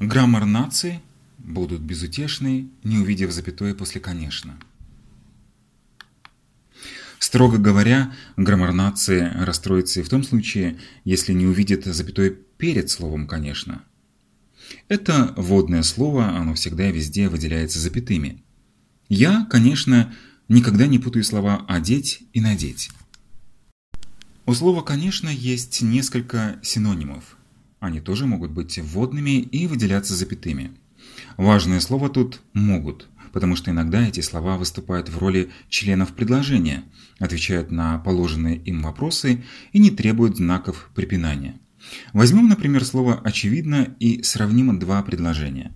Граммар нации будут безутешны, не увидев запятой после «конечно». Строго говоря, граммар нации расстроится и в том случае, если не увидит запятой перед словом «конечно». Это вводное слово, оно всегда и везде выделяется запятыми. Я, конечно, никогда не путаю слова «одеть» и «надеть». У слова «конечно» есть несколько синонимов. Они тоже могут быть вводными и выделяться запятыми. Важное слово тут «могут», потому что иногда эти слова выступают в роли членов предложения, отвечают на положенные им вопросы и не требуют знаков препинания. Возьмем, например, слово «очевидно» и сравним два предложения.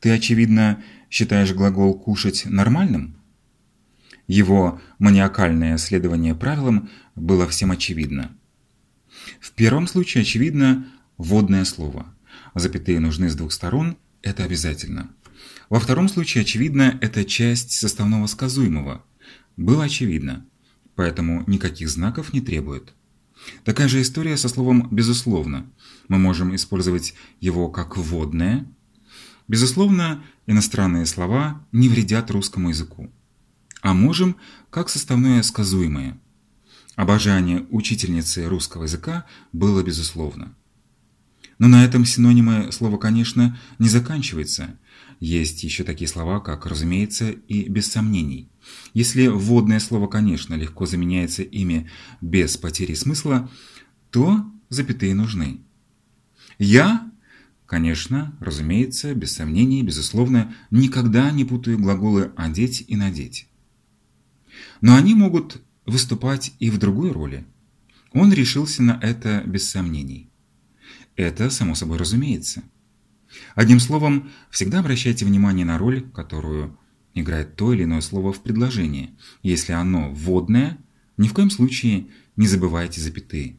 Ты, очевидно, считаешь глагол «кушать» нормальным? Его маниакальное следование правилам было всем очевидно. В первом случае очевидно вводное слово. Запятые нужны с двух сторон, это обязательно. Во втором случае очевидно это часть составного сказуемого. Было очевидно, поэтому никаких знаков не требует. Такая же история со словом «безусловно». Мы можем использовать его как вводное. Безусловно, иностранные слова не вредят русскому языку. А можем как составное сказуемое. Обожание учительницы русского языка было безусловно. Но на этом синонимы слова, конечно, не заканчиваются. Есть еще такие слова, как «разумеется» и «без сомнений». Если вводное слово «конечно» легко заменяется ими без потери смысла, то запятые нужны. «Я» Конечно, разумеется, без сомнений, безусловно, никогда не путаю глаголы «одеть» и «надеть». Но они могут выступать и в другой роли. Он решился на это без сомнений. Это само собой разумеется. Одним словом, всегда обращайте внимание на роль, которую играет то или иное слово в предложении. Если оно вводное, ни в коем случае не забывайте запятые.